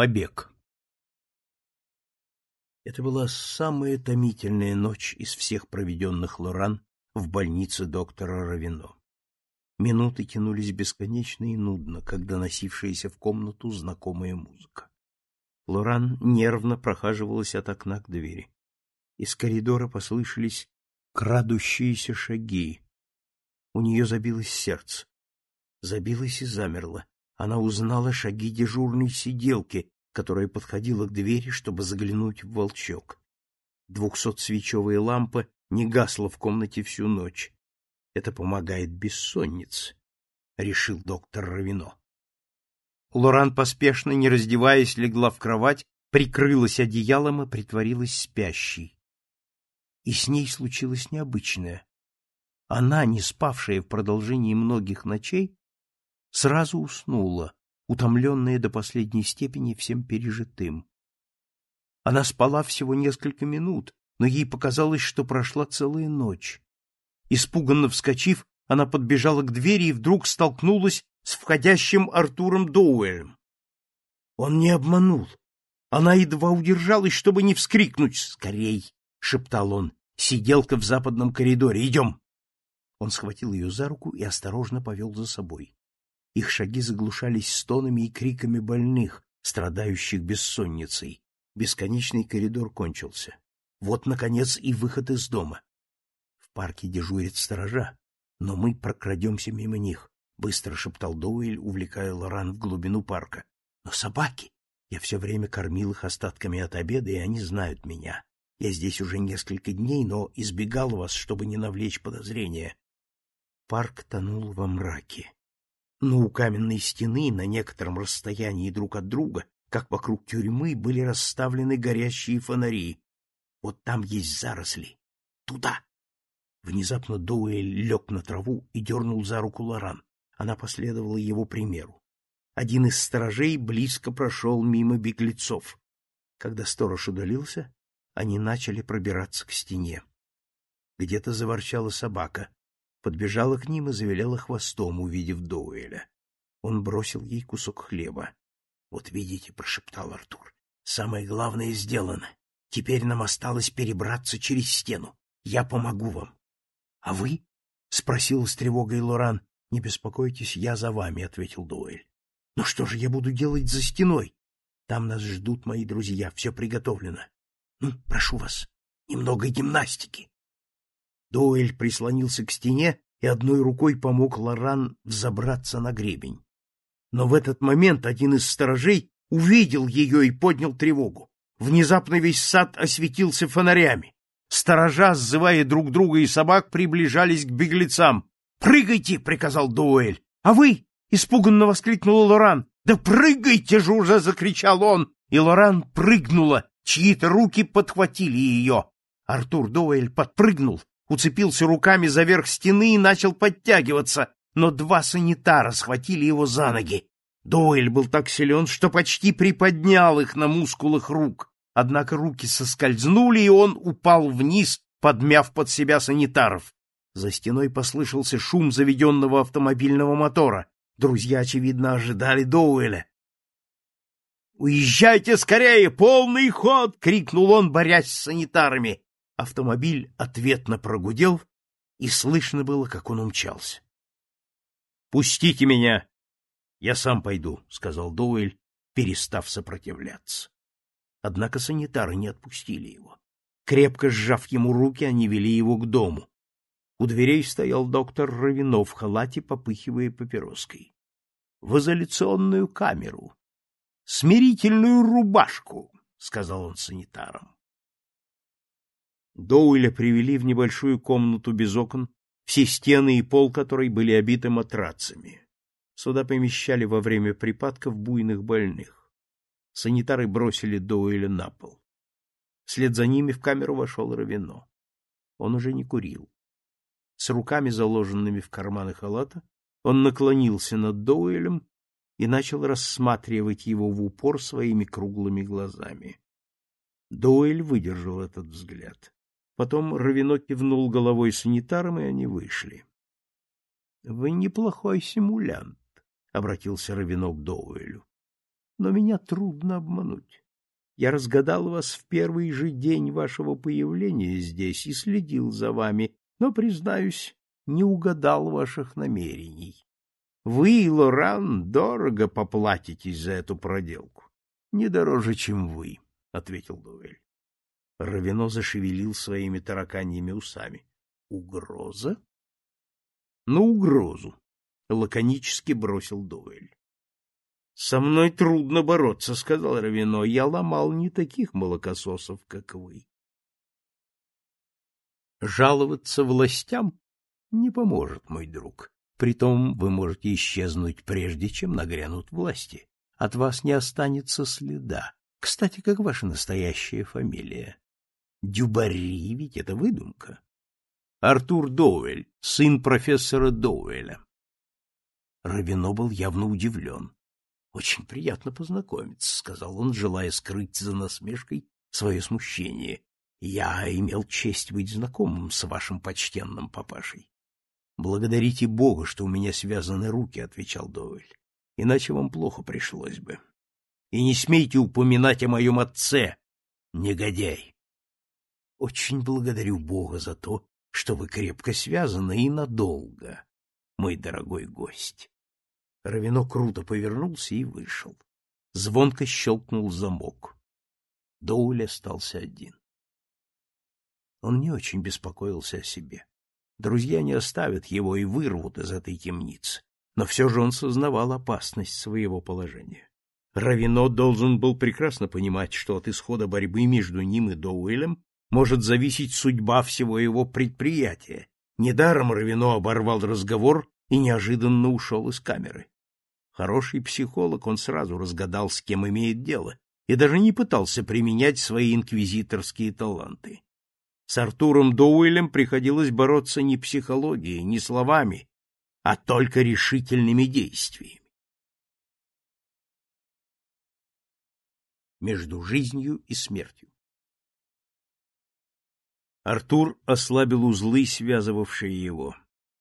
Побег. Это была самая томительная ночь из всех проведенных Лоран в больнице доктора Равино. Минуты тянулись бесконечно и нудно, как доносившаяся в комнату знакомая музыка. Лоран нервно прохаживалась от окна к двери. Из коридора послышались крадущиеся шаги. У нее забилось сердце. Забилось и замерло она узнала шаги дежурной сиделки, которая подходила к двери, чтобы заглянуть в волчок. Двухсотсвечевая лампа не гасла в комнате всю ночь. Это помогает бессоннице, — решил доктор Равино. Лоран поспешно, не раздеваясь, легла в кровать, прикрылась одеялом и притворилась спящей. И с ней случилось необычное. Она, не спавшая в продолжении многих ночей, сразу уснула, утомленная до последней степени всем пережитым. Она спала всего несколько минут, но ей показалось, что прошла целая ночь. Испуганно вскочив, она подбежала к двери и вдруг столкнулась с входящим Артуром Доуэлем. Он не обманул. Она едва удержалась, чтобы не вскрикнуть. «Скорей!» — шептал он. «Сиделка в западном коридоре. Идем!» Он схватил ее за руку и осторожно повел за собой. Их шаги заглушались стонами и криками больных, страдающих бессонницей. Бесконечный коридор кончился. Вот, наконец, и выход из дома. В парке дежурят сторожа, но мы прокрадемся мимо них, — быстро шептал Доуэль, увлекая Лоран в глубину парка. Но собаки! Я все время кормил их остатками от обеда, и они знают меня. Я здесь уже несколько дней, но избегал вас, чтобы не навлечь подозрения. Парк тонул во мраке но у каменной стены на некотором расстоянии друг от друга, как вокруг тюрьмы, были расставлены горящие фонари. Вот там есть заросли. Туда! Внезапно Доуэль лег на траву и дернул за руку Лоран. Она последовала его примеру. Один из сторожей близко прошел мимо беглецов. Когда сторож удалился, они начали пробираться к стене. Где-то заворчала собака подбежала к ним и завиляла хвостом, увидев Доуэля. Он бросил ей кусок хлеба. — Вот видите, — прошептал Артур, — самое главное сделано. Теперь нам осталось перебраться через стену. Я помогу вам. — А вы? — спросил с тревогой Лоран. — Не беспокойтесь, я за вами, — ответил Доуэль. — Но что же я буду делать за стеной? Там нас ждут мои друзья, все приготовлено. Ну, прошу вас, немного гимнастики. Доуэль прислонился к стене и одной рукой помог Лоран взобраться на гребень. Но в этот момент один из сторожей увидел ее и поднял тревогу. Внезапно весь сад осветился фонарями. Сторожа, сзывая друг друга и собак, приближались к беглецам. «Прыгайте!» — приказал Дуэль. «А вы?» — испуганно воскликнула Лоран. «Да прыгайте же уже!» — закричал он. И Лоран прыгнула. Чьи-то руки подхватили ее. Артур Дуэль подпрыгнул, уцепился руками за верх стены и начал подтягиваться, но два санитара схватили его за ноги. Дойль был так силен, что почти приподнял их на мускулах рук. Однако руки соскользнули, и он упал вниз, подмяв под себя санитаров. За стеной послышался шум заведенного автомобильного мотора. Друзья, очевидно, ожидали Доуэля. «Уезжайте скорее! Полный ход!» — крикнул он, борясь с санитарами. Автомобиль ответно прогудел, и слышно было, как он умчался. — Пустите меня! Я сам пойду, — сказал Доуэль, перестав сопротивляться. Однако санитары не отпустили его. Крепко сжав ему руки, они вели его к дому. У дверей стоял доктор Равинов в халате, попыхивая папироской. — В изоляционную камеру. — Смирительную рубашку, — сказал он санитарам. Доуэля привели в небольшую комнату без окон, все стены и пол которой были обиты матрацами. Сюда помещали во время припадков буйных больных. Санитары бросили Доуэля на пол. Вслед за ними в камеру вошел Равино. Он уже не курил. С руками, заложенными в карманы халата, он наклонился над Доуэлем и начал рассматривать его в упор своими круглыми глазами. Доуэль выдержал этот взгляд. Потом Равино кивнул головой санитарам, и они вышли. — Вы неплохой симулянт, — обратился Равино к Доуэлю. но меня трудно обмануть. Я разгадал вас в первый же день вашего появления здесь и следил за вами, но, признаюсь, не угадал ваших намерений. Вы, Лоран, дорого поплатитесь за эту проделку. — Не дороже, чем вы, — ответил Дуэль. Равино зашевелил своими тараканьими усами. — Угроза? — Ну, угрозу, — лаконически бросил Дуэль. — Со мной трудно бороться, — сказал Равино. — Я ломал не таких молокососов, как вы. Жаловаться властям не поможет, мой друг. Притом вы можете исчезнуть, прежде чем нагрянут власти. От вас не останется следа. Кстати, как ваша настоящая фамилия? Дюбари ведь это выдумка. Артур Доуэль, сын профессора Доуэля. Равино был явно удивлен. — Очень приятно познакомиться, — сказал он, желая скрыть за насмешкой свое смущение. — Я имел честь быть знакомым с вашим почтенным папашей. Благодарите Бога, что у меня связаны руки, отвечал Дойль. Иначе вам плохо пришлось бы. И не смейте упоминать о моем отце, негодяй. Очень благодарю Бога за то, что вы крепко связаны и надолго, мой дорогой гость. Равино круто повернулся и вышел. Звонко щелкнул замок. Доуль остался один. Он не очень беспокоился о себе. Друзья не оставят его и вырвут из этой темницы. Но все же он сознавал опасность своего положения. Равино должен был прекрасно понимать, что от исхода борьбы между ним и Доуэлем может зависеть судьба всего его предприятия. Недаром Равино оборвал разговор и неожиданно ушел из камеры. Хороший психолог, он сразу разгадал, с кем имеет дело, и даже не пытался применять свои инквизиторские таланты. С Артуром Доуэлем приходилось бороться не психологией, не словами, а только решительными действиями. Между жизнью и смертью Артур ослабил узлы, связывавшие его.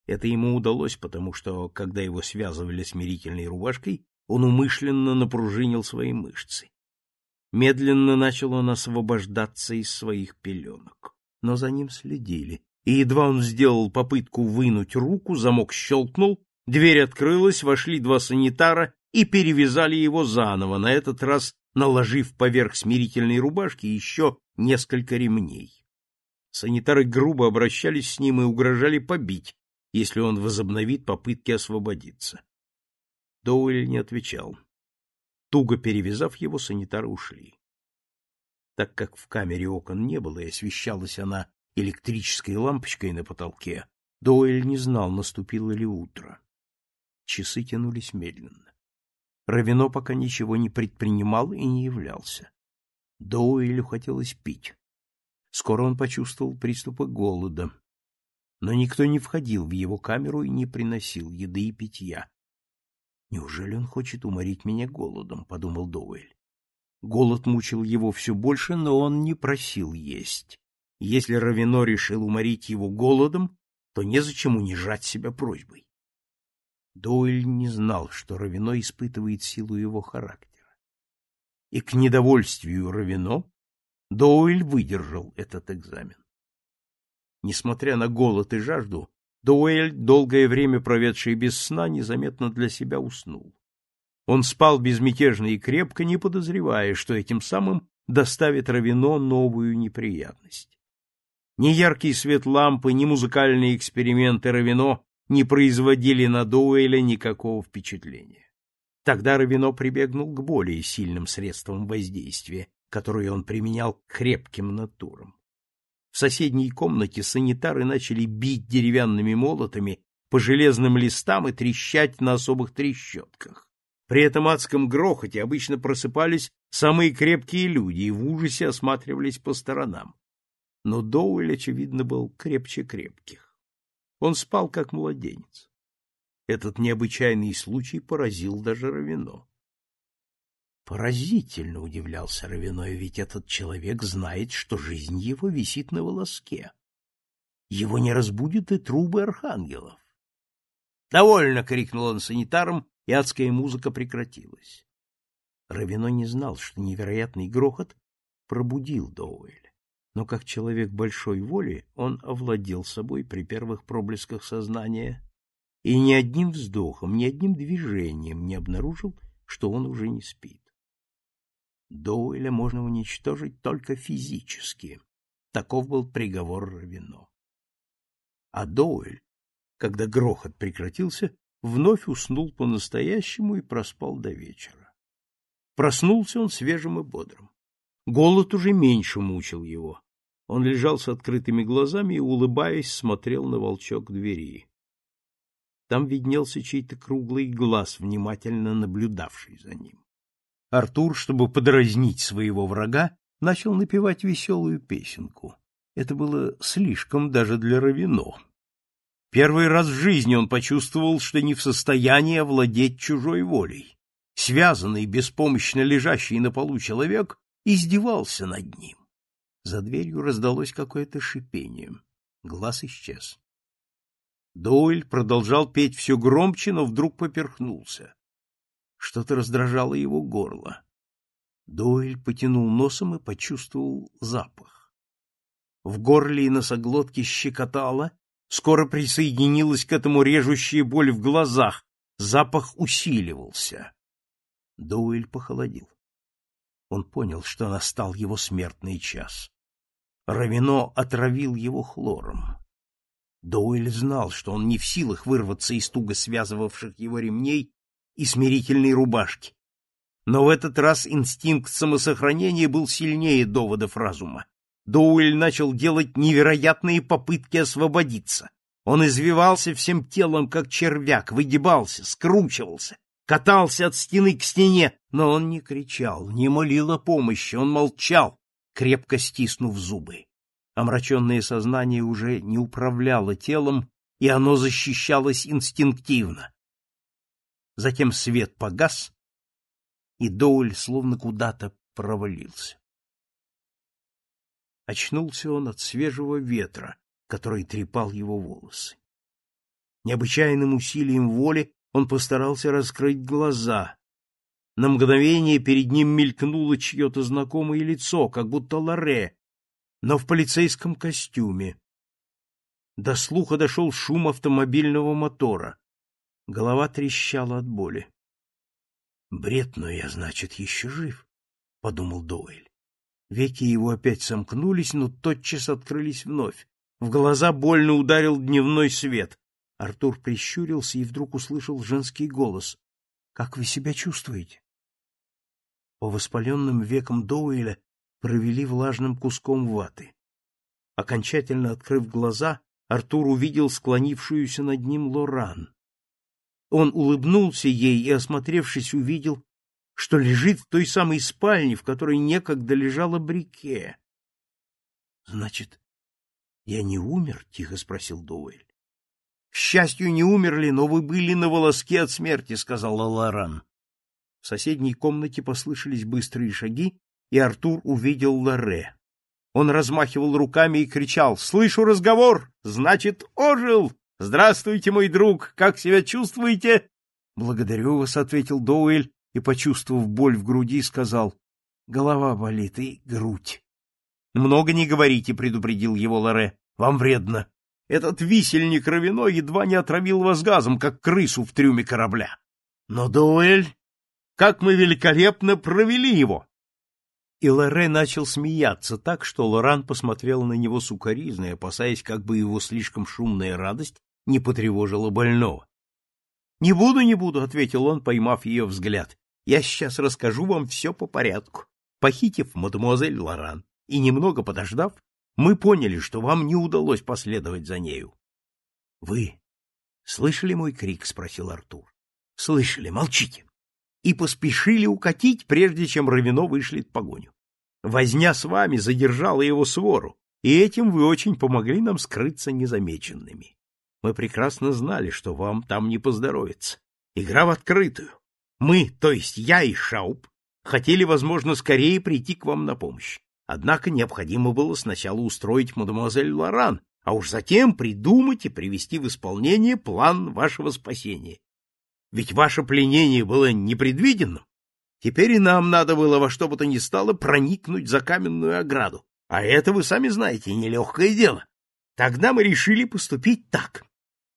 Это ему удалось, потому что, когда его связывали смирительной рубашкой, он умышленно напружинил свои мышцы. Медленно начал он освобождаться из своих пеленок но за ним следили, и едва он сделал попытку вынуть руку, замок щелкнул, дверь открылась, вошли два санитара и перевязали его заново, на этот раз наложив поверх смирительной рубашки еще несколько ремней. Санитары грубо обращались с ним и угрожали побить, если он возобновит попытки освободиться. Доуэль не отвечал. Туго перевязав его, санитары ушли. Так как в камере окон не было и освещалась она электрической лампочкой на потолке, Дойль не знал, наступило ли утро. Часы тянулись медленно. Равино пока ничего не предпринимал и не являлся. Доуэлю хотелось пить. Скоро он почувствовал приступы голода. Но никто не входил в его камеру и не приносил еды и питья. «Неужели он хочет уморить меня голодом?» — подумал Доуэль. Голод мучил его все больше, но он не просил есть. Если Равино решил уморить его голодом, то незачем унижать себя просьбой. Дойль не знал, что Равино испытывает силу его характера. И к недовольствию Равино Дойль выдержал этот экзамен. Несмотря на голод и жажду, Доуэль, долгое время проведший без сна, незаметно для себя уснул. Он спал безмятежно и крепко, не подозревая, что этим самым доставит Равино новую неприятность. Ни яркий свет лампы, ни музыкальные эксперименты Равино не производили на Доуэля никакого впечатления. Тогда Равино прибегнул к более сильным средствам воздействия, которые он применял к крепким натурам. В соседней комнате санитары начали бить деревянными молотами по железным листам и трещать на особых трещотках. При этом адском грохоте обычно просыпались самые крепкие люди и в ужасе осматривались по сторонам. Но Доуэль, очевидно, был крепче крепких. Он спал, как младенец. Этот необычайный случай поразил даже Равино. Поразительно удивлялся Равино, ведь этот человек знает, что жизнь его висит на волоске. Его не разбудят и трубы архангелов. «Довольно!» — крикнул он санитарам и адская музыка прекратилась. Равино не знал, что невероятный грохот пробудил Доуэля. Но как человек большой воли он овладел собой при первых проблесках сознания и ни одним вздохом, ни одним движением не обнаружил, что он уже не спит. Доуэля можно уничтожить только физически. Таков был приговор Равино. А Доуэль, когда грохот прекратился, вновь уснул по-настоящему и проспал до вечера. Проснулся он свежим и бодрым. Голод уже меньше мучил его. Он лежал с открытыми глазами и, улыбаясь, смотрел на волчок двери. Там виднелся чей-то круглый глаз, внимательно наблюдавший за ним. Артур, чтобы подразнить своего врага, начал напевать веселую песенку. Это было слишком даже для Равино. Первый раз в жизни он почувствовал, что не в состоянии овладеть чужой волей. Связанный, беспомощно лежащий на полу человек издевался над ним. За дверью раздалось какое-то шипение. Глаз исчез. Дойль продолжал петь все громче, но вдруг поперхнулся. Что-то раздражало его горло. Дойль потянул носом и почувствовал запах. В горле и носоглотке щекотало, скоро присоединилась к этому режущая боль в глазах, запах усиливался. Доуэль похолодел. Он понял, что настал его смертный час. Равино отравил его хлором. Доуэль знал, что он не в силах вырваться из туго связывавших его ремней и смирительной рубашки, но в этот раз инстинкт самосохранения был сильнее доводов разума. Доуэль начал делать невероятные попытки освободиться. Он извивался всем телом, как червяк, выгибался, скручивался, катался от стены к стене, но он не кричал, не молил о помощи, он молчал, крепко стиснув зубы. Омраченное сознание уже не управляло телом, и оно защищалось инстинктивно. Затем свет погас, и Доуль словно куда-то провалился. Очнулся он от свежего ветра, который трепал его волосы. Необычайным усилием воли он постарался раскрыть глаза. На мгновение перед ним мелькнуло чье-то знакомое лицо, как будто Лоре, но в полицейском костюме. До слуха дошел шум автомобильного мотора. Голова трещала от боли. Бред, но я, значит, еще жив, — подумал Доуэль. Веки его опять сомкнулись, но тотчас открылись вновь. В глаза больно ударил дневной свет. Артур прищурился и вдруг услышал женский голос. — Как вы себя чувствуете? По воспаленным векам Доуэля провели влажным куском ваты. Окончательно открыв глаза, Артур увидел склонившуюся над ним Лоран. Он улыбнулся ей и, осмотревшись, увидел, что лежит в той самой спальне, в которой некогда лежала Брике. — Значит, я не умер? — тихо спросил Доуэль. — К счастью, не умерли, но вы были на волоске от смерти, — сказала Лоран. В соседней комнате послышались быстрые шаги, и Артур увидел Лоре. Он размахивал руками и кричал «Слышу разговор! Значит, ожил!» Здравствуйте, мой друг, как себя чувствуете? Благодарю вас, ответил Доуэль и, почувствовав боль в груди, сказал: Голова болит и грудь. Много не говорите, предупредил его Лоре. Вам вредно. Этот висельник Равино едва не отравил вас газом, как крысу в трюме корабля. Но, Доуэль, как мы великолепно провели его! И Лоре начал смеяться так, что Лоран посмотрел на него сукоризной, опасаясь, как бы его слишком шумная радость не потревожила больного. — Не буду, не буду, — ответил он, поймав ее взгляд. — Я сейчас расскажу вам все по порядку. Похитив мадемуазель Лоран и немного подождав, мы поняли, что вам не удалось последовать за нею. — Вы слышали мой крик? — спросил Артур. — Слышали, молчите. И поспешили укатить, прежде чем Равино вышлет погоню. Возня с вами задержала его свору, и этим вы очень помогли нам скрыться незамеченными. Мы прекрасно знали, что вам там не поздоровится. Игра в открытую. Мы, то есть я и Шауп, хотели, возможно, скорее прийти к вам на помощь. Однако необходимо было сначала устроить мадемуазель Лоран, а уж затем придумать и привести в исполнение план вашего спасения. Ведь ваше пленение было непредвиденным. Теперь и нам надо было во что бы то ни стало проникнуть за каменную ограду. А это, вы сами знаете, нелегкое дело. Тогда мы решили поступить так.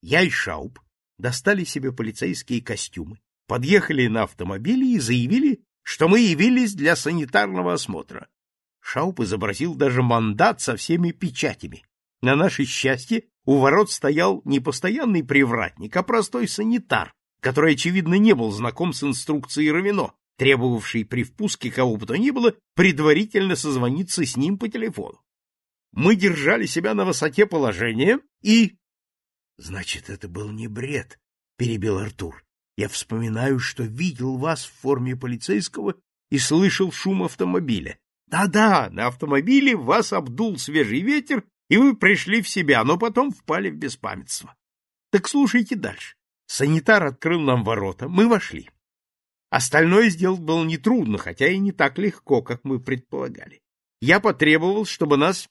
Я и Шауб достали себе полицейские костюмы, подъехали на автомобиле и заявили, что мы явились для санитарного осмотра. Шауп изобразил даже мандат со всеми печатями. На наше счастье, у ворот стоял не постоянный привратник, а простой санитар, который, очевидно, не был знаком с инструкцией Равино, требовавший при впуске кого бы то ни было предварительно созвониться с ним по телефону. Мы держали себя на высоте положения и... — Значит, это был не бред, — перебил Артур. — Я вспоминаю, что видел вас в форме полицейского и слышал шум автомобиля. Да-да, на автомобиле вас обдул свежий ветер, и вы пришли в себя, но потом впали в беспамятство. Так слушайте дальше. Санитар открыл нам ворота, мы вошли. Остальное сделать было нетрудно, хотя и не так легко, как мы предполагали. Я потребовал, чтобы нас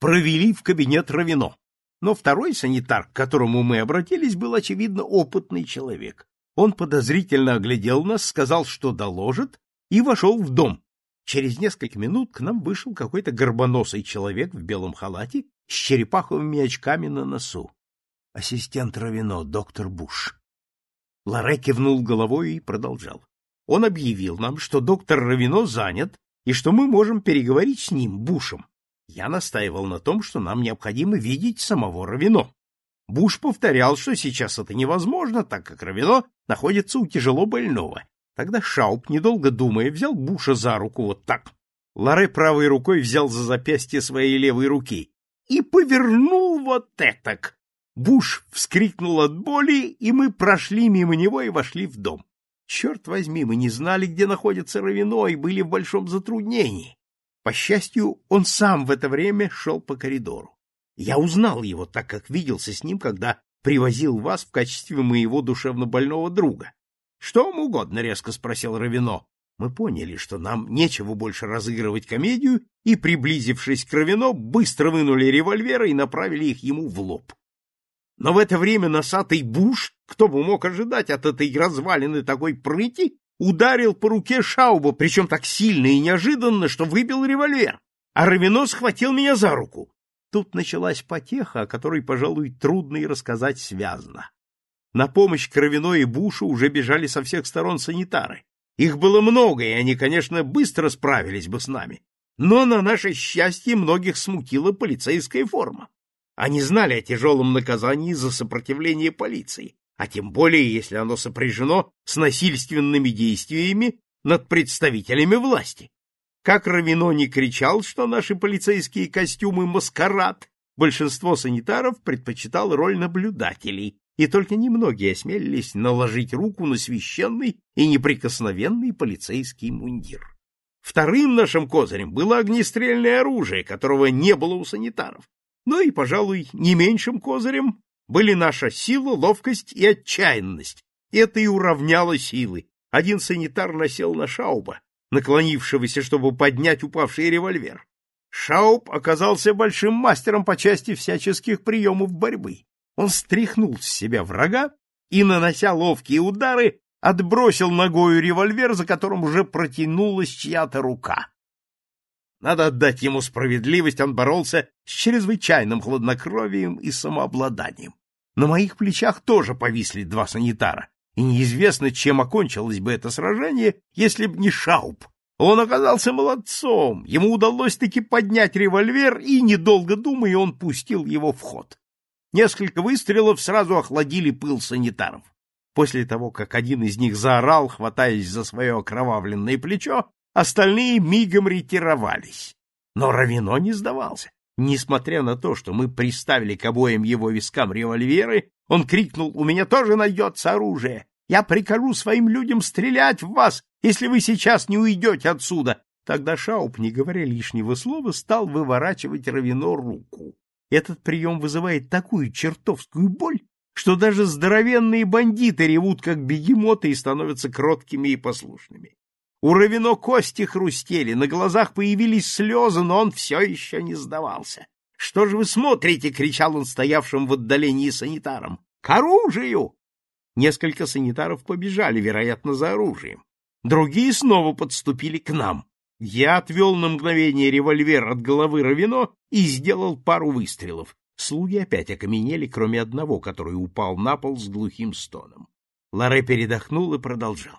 провели в кабинет Равино. Но второй санитар, к которому мы обратились, был, очевидно, опытный человек. Он подозрительно оглядел нас, сказал, что доложит, и вошел в дом, Через несколько минут к нам вышел какой-то горбоносый человек в белом халате с черепаховыми очками на носу. Ассистент Равино, доктор Буш. Ларе кивнул головой и продолжал. Он объявил нам, что доктор Равино занят и что мы можем переговорить с ним, Бушем. Я настаивал на том, что нам необходимо видеть самого Равино. Буш повторял, что сейчас это невозможно, так как Равино находится у тяжело больного, Тогда Шауп, недолго думая, взял Буша за руку вот так. Ларе правой рукой взял за запястье своей левой руки и повернул вот так. Буш вскрикнул от боли, и мы прошли мимо него и вошли в дом. Черт возьми, мы не знали, где находится Равино, и были в большом затруднении. По счастью, он сам в это время шел по коридору. Я узнал его, так как виделся с ним, когда привозил вас в качестве моего душевнобольного друга. Что вам угодно, резко спросил Равино. Мы поняли, что нам нечего больше разыгрывать комедию, и, приблизившись к Равино, быстро вынули револьверы и направили их ему в лоб. Но в это время носатый Буш, кто бы мог ожидать от этой развалины такой прыти, ударил по руке Шауба, причем так сильно и неожиданно, что выбил револьвер, а Равино схватил меня за руку. Тут началась потеха, о которой, пожалуй, трудно и рассказать связно. На помощь Кровиной и Бушу уже бежали со всех сторон санитары. Их было много, и они, конечно, быстро справились бы с нами. Но на наше счастье многих смутила полицейская форма. Они знали о тяжелом наказании за сопротивление полиции, а тем более, если оно сопряжено с насильственными действиями над представителями власти. Как Равино не кричал, что наши полицейские костюмы — маскарад, большинство санитаров предпочитал роль наблюдателей, и только немногие осмелились наложить руку на священный и неприкосновенный полицейский мундир. Вторым нашим козырем было огнестрельное оружие, которого не было у санитаров. Ну и, пожалуй, не меньшим козырем были наша сила, ловкость и отчаянность. Это и уравняло силы. Один санитар насел на Шауба, наклонившегося, чтобы поднять упавший револьвер. Шауб оказался большим мастером по части всяческих приемов борьбы. Он стряхнул с себя врага и, нанося ловкие удары, отбросил ногою револьвер, за которым уже протянулась чья-то рука. Надо отдать ему справедливость, он боролся с чрезвычайным хладнокровием и самообладанием. На моих плечах тоже повисли два санитара, и неизвестно, чем окончилось бы это сражение, если б не Шауп. Он оказался молодцом, ему удалось таки поднять револьвер, и, недолго думая, он пустил его в ход. Несколько выстрелов сразу охладили пыл санитаров. После того, как один из них заорал, хватаясь за свое окровавленное плечо, остальные мигом ретировались. Но Равино не сдавался. Несмотря на то, что мы приставили к обоим его вискам револьверы, он крикнул «У меня тоже найдется оружие! Я прикажу своим людям стрелять в вас, если вы сейчас не уйдете отсюда!» Тогда Шауп, не говоря лишнего слова, стал выворачивать Равино руку. Этот прием вызывает такую чертовскую боль, что даже здоровенные бандиты ревут, как бегемоты, и становятся кроткими и послушными. У Равино кости хрустели, на глазах появились слезы, но он все еще не сдавался. — Что же вы смотрите? — кричал он стоявшим в отдалении санитарам. — К оружию! Несколько санитаров побежали, вероятно, за оружием. Другие снова подступили к нам. Я отвел на мгновение револьвер от головы Равино и сделал пару выстрелов. Слуги опять окаменели, кроме одного, который упал на пол с глухим стоном. Ларе передохнул и продолжал.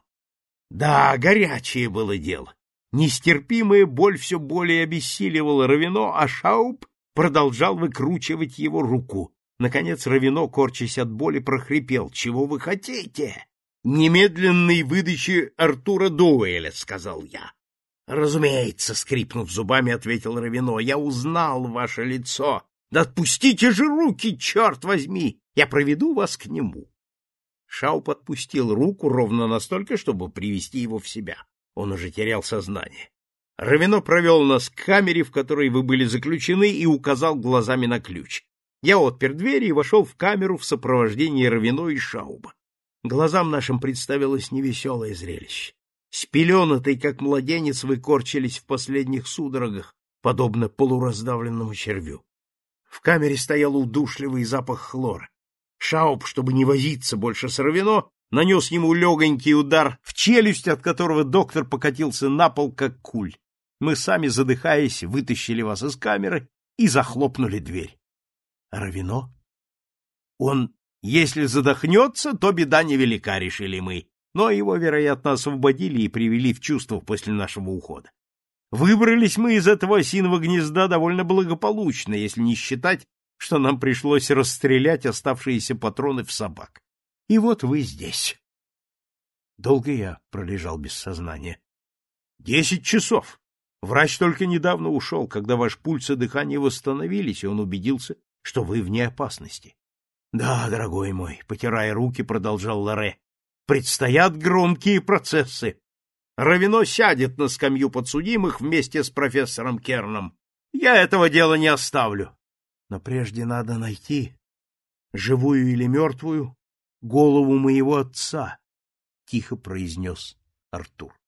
Да, горячее было дело. Нестерпимая боль все более обессиливала Равино, а Шауп продолжал выкручивать его руку. Наконец Равино, корчась от боли, прохрипел. — Чего вы хотите? — Немедленной выдачи Артура Дуэля, — сказал я. — Разумеется, — скрипнув зубами, ответил Равино, — я узнал ваше лицо. Да отпустите же руки, черт возьми! Я проведу вас к нему. Шауп отпустил руку ровно настолько, чтобы привести его в себя. Он уже терял сознание. Равино провел нас к камере, в которой вы были заключены, и указал глазами на ключ. Я отпер дверь и вошел в камеру в сопровождении Равино и Шауба. Глазам нашим представилось невеселое зрелище. Спеленатый, как младенец, вы корчились в последних судорогах, подобно полураздавленному червю. В камере стоял удушливый запах хлора. Шауп, чтобы не возиться больше с Равино, нанес ему легонький удар в челюсть, от которого доктор покатился на пол, как куль. Мы сами, задыхаясь, вытащили вас из камеры и захлопнули дверь. Равино? Он, если задохнется, то беда невелика, решили мы, но его, вероятно, освободили и привели в чувство после нашего ухода. Выбрались мы из этого осиного гнезда довольно благополучно, если не считать, что нам пришлось расстрелять оставшиеся патроны в собак. И вот вы здесь. Долго я пролежал без сознания. Десять часов. Врач только недавно ушел, когда ваш пульс и дыхание восстановились, и он убедился, что вы вне опасности. Да, дорогой мой, потирая руки, продолжал Лоре, предстоят громкие процессы. Равино сядет на скамью подсудимых вместе с профессором Керном. Я этого дела не оставлю. Но прежде надо найти, живую или мертвую, голову моего отца, — тихо произнес Артур.